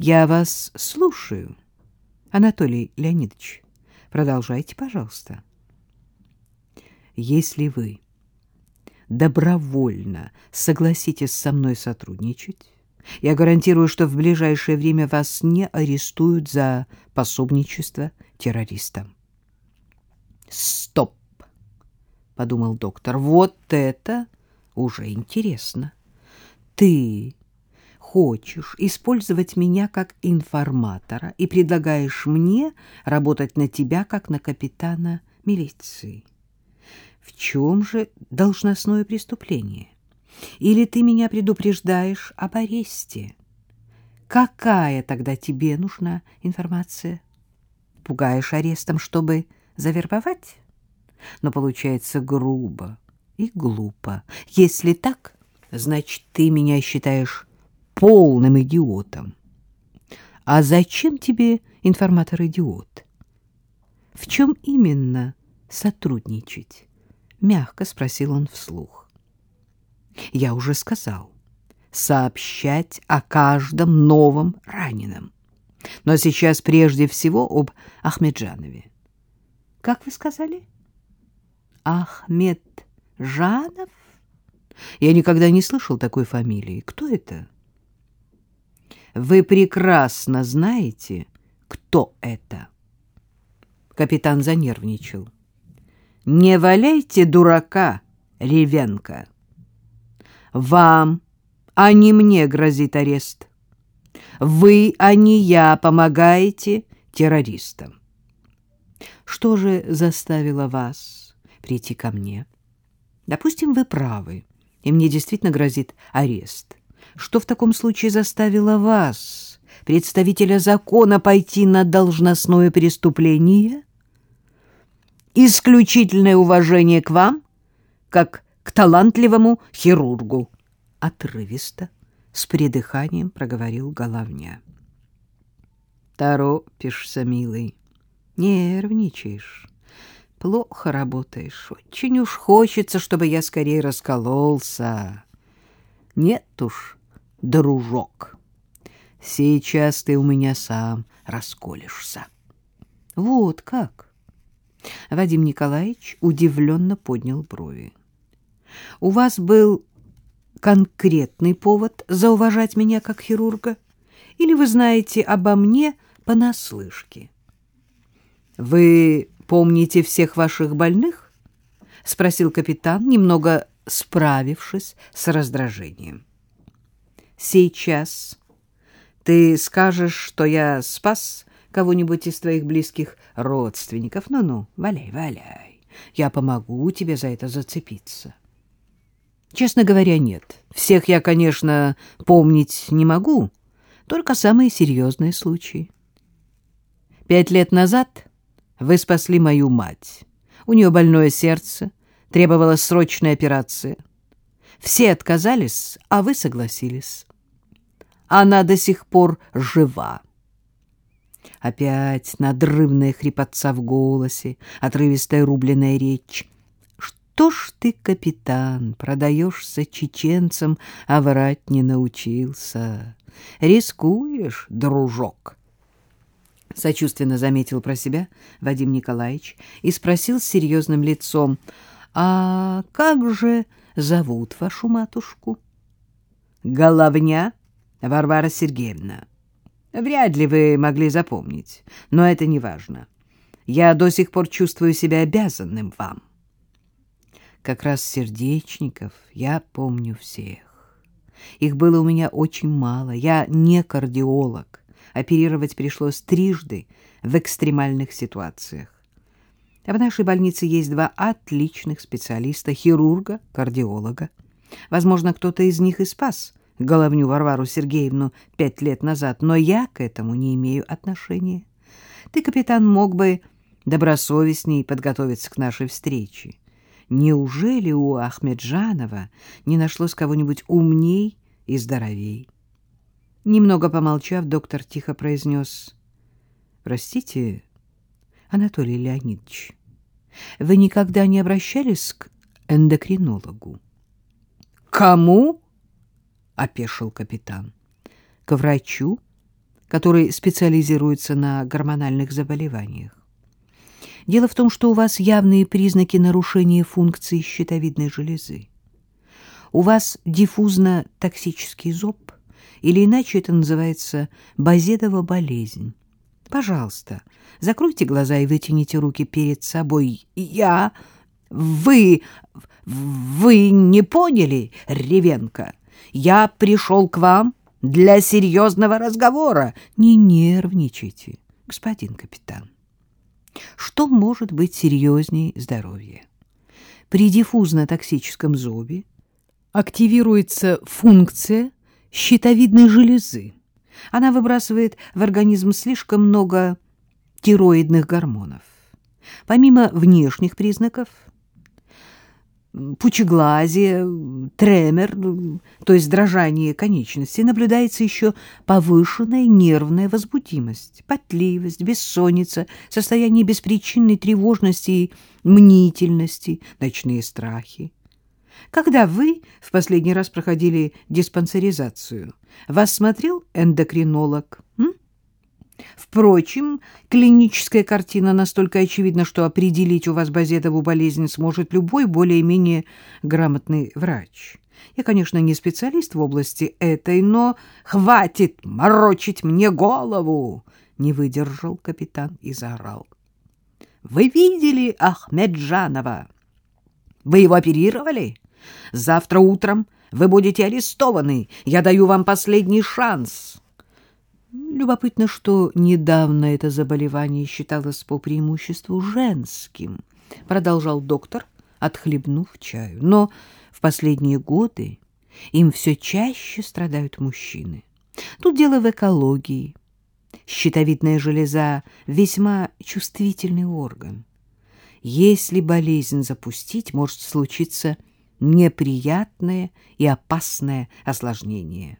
Я вас слушаю, Анатолий Леонидович. Продолжайте, пожалуйста. Если вы добровольно согласитесь со мной сотрудничать, я гарантирую, что в ближайшее время вас не арестуют за пособничество террористам. Стоп, подумал доктор. Вот это уже интересно. Ты хочешь использовать меня как информатора и предлагаешь мне работать на тебя как на капитана милиции. В чем же должностное преступление? Или ты меня предупреждаешь об аресте? Какая тогда тебе нужна информация? Пугаешь арестом, чтобы завербовать? Но получается грубо и глупо. Если так, значит, ты меня считаешь полным идиотом. А зачем тебе информатор-идиот? В чем именно сотрудничать? Мягко спросил он вслух. Я уже сказал, сообщать о каждом новом раненом. Но сейчас прежде всего об Ахмеджанове. Как вы сказали? Ахмед Жанов? Я никогда не слышал такой фамилии. Кто это? Вы прекрасно знаете, кто это. Капитан занервничал. Не валяйте дурака, Ревенко. Вам, а не мне грозит арест. Вы, а не я, помогаете террористам. Что же заставило вас прийти ко мне? Допустим, вы правы, и мне действительно грозит арест. Что в таком случае заставило вас, представителя закона, пойти на должностное преступление? Исключительное уважение к вам, как к талантливому хирургу. Отрывисто, с придыханием проговорил головня. Торопишься, милый, нервничаешь. Плохо работаешь. Очень уж хочется, чтобы я скорее раскололся. Нет уж, дружок, сейчас ты у меня сам расколешься. Вот как? Вадим Николаевич удивленно поднял брови. У вас был конкретный повод зауважать меня как хирурга? Или вы знаете обо мне понаслышке? Вы помните всех ваших больных? — спросил капитан, немного справившись с раздражением. — Сейчас ты скажешь, что я спас кого-нибудь из твоих близких родственников. Ну-ну, валяй, валяй. Я помогу тебе за это зацепиться. Честно говоря, нет. Всех я, конечно, помнить не могу, только самые серьезные случаи. Пять лет назад вы спасли мою мать. У нее больное сердце, требовалась срочная операция. Все отказались, а вы согласились. Она до сих пор жива. Опять надрывная хрипотца в голосе, отрывистая рубленная речь. Что ж ты, капитан, продаешься чеченцам, а врать не научился? Рискуешь, дружок? сочувственно заметил про себя Вадим Николаевич и спросил с серьезным лицом, «А как же зовут вашу матушку?» «Головня Варвара Сергеевна. Вряд ли вы могли запомнить, но это не важно. Я до сих пор чувствую себя обязанным вам». Как раз сердечников я помню всех. Их было у меня очень мало. Я не кардиолог. Оперировать пришлось трижды в экстремальных ситуациях. В нашей больнице есть два отличных специалиста — хирурга, кардиолога. Возможно, кто-то из них и спас головню Варвару Сергеевну пять лет назад, но я к этому не имею отношения. Ты, капитан, мог бы добросовестней подготовиться к нашей встрече. Неужели у Ахмеджанова не нашлось кого-нибудь умней и здоровей? Немного помолчав, доктор тихо произнес. — Простите, Анатолий Леонидович, вы никогда не обращались к эндокринологу? — Кому? — опешил капитан. — К врачу, который специализируется на гормональных заболеваниях. Дело в том, что у вас явные признаки нарушения функции щитовидной железы. У вас диффузно-токсический зоб, или иначе это называется базедова болезнь. Пожалуйста, закройте глаза и вытяните руки перед собой. Я... Вы... Вы не поняли, Ревенко? Я пришел к вам для серьезного разговора. Не нервничайте, господин капитан. Что может быть серьезнее здоровья? При диффузно-токсическом зобе активируется функция щитовидной железы. Она выбрасывает в организм слишком много тироидных гормонов. Помимо внешних признаков, пучеглазие, тремор, то есть дрожание конечностей, наблюдается еще повышенная нервная возбудимость, потливость, бессонница, состояние беспричинной тревожности и мнительности, ночные страхи. Когда вы в последний раз проходили диспансеризацию, вас смотрел эндокринолог? М? Впрочем, клиническая картина настолько очевидна, что определить у вас базедову болезнь сможет любой более-менее грамотный врач. Я, конечно, не специалист в области этой, но хватит морочить мне голову, не выдержал капитан и заорал. Вы видели Ахмеджанова? Вы его оперировали? Завтра утром вы будете арестованы. Я даю вам последний шанс. Любопытно, что недавно это заболевание считалось по преимуществу женским, продолжал доктор, отхлебнув чаю. Но в последние годы им все чаще страдают мужчины. Тут дело в экологии. Щитовидная железа — весьма чувствительный орган. Если болезнь запустить, может случиться неприятное и опасное осложнение.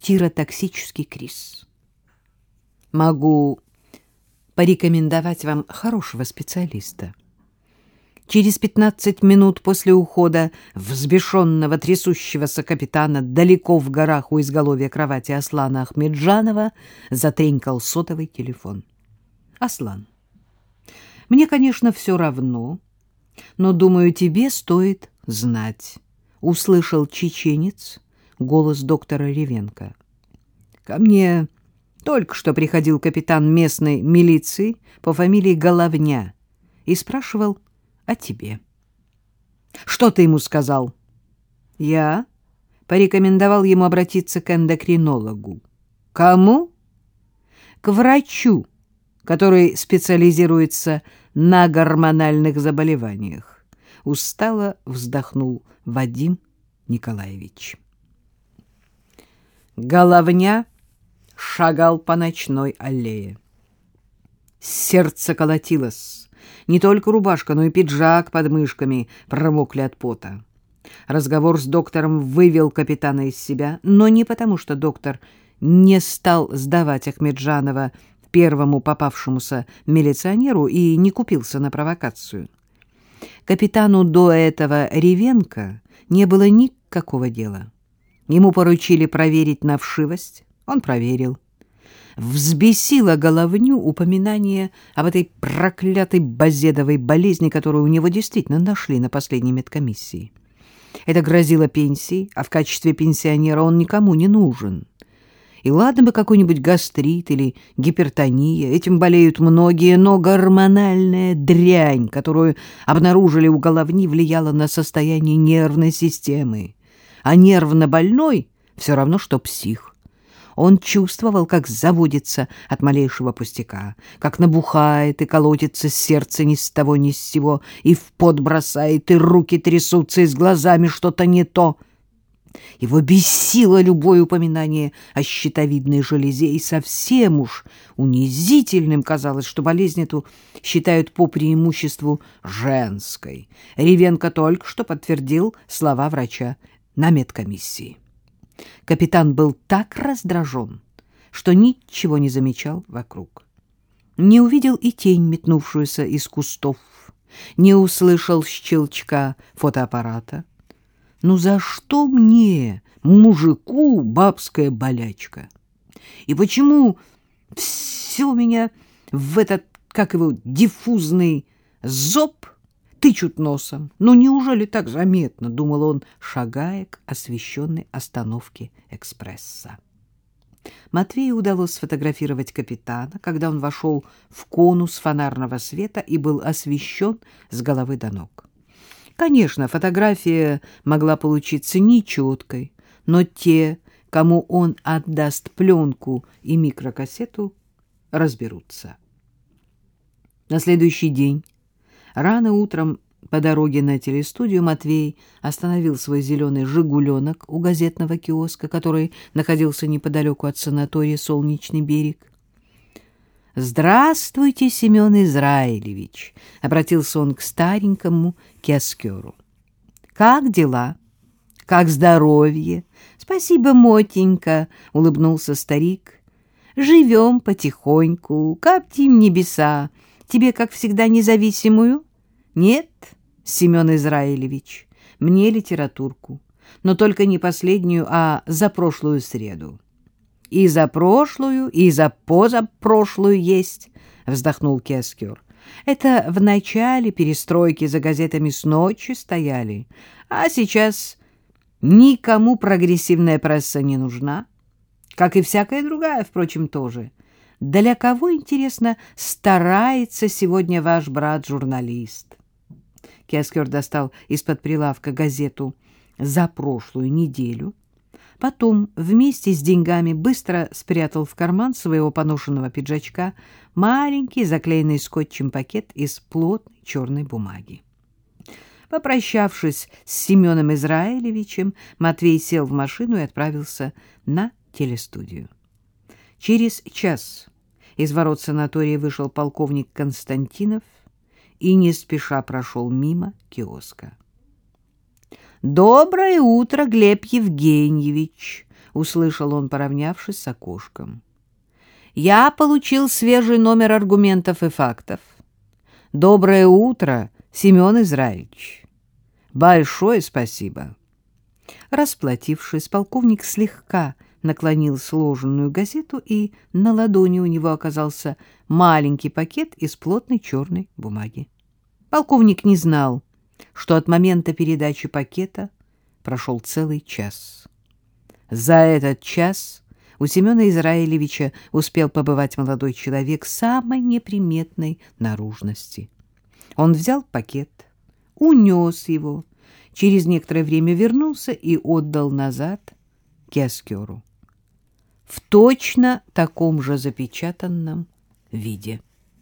Тиротоксический криз. Могу порекомендовать вам хорошего специалиста. Через пятнадцать минут после ухода взбешенного трясущегося капитана далеко в горах у изголовья кровати Аслана Ахмеджанова затренькал сотовый телефон. «Аслан, мне, конечно, все равно, но, думаю, тебе стоит знать, — услышал чеченец голос доктора Ревенко. — Ко мне только что приходил капитан местной милиции по фамилии Головня и спрашивал о тебе. — Что ты ему сказал? — Я порекомендовал ему обратиться к эндокринологу. — Кому? — К врачу, который специализируется на гормональных заболеваниях устало вздохнул Вадим Николаевич. Головня шагал по ночной аллее. Сердце колотилось. Не только рубашка, но и пиджак под мышками промокли от пота. Разговор с доктором вывел капитана из себя, но не потому, что доктор не стал сдавать Ахмеджанова первому попавшемуся милиционеру и не купился на провокацию. Капитану до этого Ревенко не было никакого дела. Ему поручили проверить на вшивость, он проверил. Взбесило головню упоминание об этой проклятой базедовой болезни, которую у него действительно нашли на последней медкомиссии. Это грозило пенсией, а в качестве пенсионера он никому не нужен. И ладно бы какой-нибудь гастрит или гипертония, этим болеют многие, но гормональная дрянь, которую обнаружили у головни, влияла на состояние нервной системы. А нервно больной все равно, что псих. Он чувствовал, как заводится от малейшего пустяка, как набухает и колотится сердце ни с того ни с сего, и в пот бросает, и руки трясутся, и с глазами что-то не то — его бесило любое упоминание о щитовидной железе, и совсем уж унизительным казалось, что болезнь эту считают по преимуществу женской. Ревенко только что подтвердил слова врача на медкомиссии. Капитан был так раздражен, что ничего не замечал вокруг. Не увидел и тень, метнувшуюся из кустов, не услышал щелчка фотоаппарата, ну за что мне, мужику, бабская болячка? И почему все меня в этот, как его, диффузный зоб тычут носом? Ну, неужели так заметно, — думал он, шагая к освещенной остановке экспресса. Матвею удалось сфотографировать капитана, когда он вошел в конус фонарного света и был освещен с головы до ног. Конечно, фотография могла получиться нечеткой, но те, кому он отдаст пленку и микрокассету, разберутся. На следующий день, рано утром по дороге на телестудию Матвей остановил свой зеленый «Жигуленок» у газетного киоска, который находился неподалеку от санатория «Солнечный берег». «Здравствуйте, Семен Израилевич!» — обратился он к старенькому киоскеру. «Как дела? Как здоровье? Спасибо, Мотенька!» — улыбнулся старик. «Живем потихоньку, коптим небеса. Тебе, как всегда, независимую?» Нет, Семен Израилевич, мне литературку, но только не последнюю, а за прошлую среду. И за прошлую, и за позапрошлую есть, вздохнул Кескер. Это в начале перестройки за газетами с ночи стояли, а сейчас никому прогрессивная пресса не нужна, как и всякая другая, впрочем, тоже. Для кого, интересно, старается сегодня ваш брат-журналист? Кескер достал из-под прилавка газету за прошлую неделю. Потом вместе с деньгами быстро спрятал в карман своего поношенного пиджачка маленький заклеенный скотчем пакет из плотной черной бумаги. Попрощавшись с Семеном Израилевичем, Матвей сел в машину и отправился на телестудию. Через час из ворот санатория вышел полковник Константинов — и не спеша прошел мимо киоска. «Доброе утро, Глеб Евгеньевич!» — услышал он, поравнявшись с окошком. «Я получил свежий номер аргументов и фактов. Доброе утро, Семен Израильевич! Большое спасибо!» Расплатившись, полковник слегка наклонил сложенную газету, и на ладони у него оказался маленький пакет из плотной черной бумаги. Полковник не знал, что от момента передачи пакета прошел целый час. За этот час у Семена Израилевича успел побывать молодой человек самой неприметной наружности. Он взял пакет, унес его, через некоторое время вернулся и отдал назад Киоскеру в точно таком же запечатанном виде.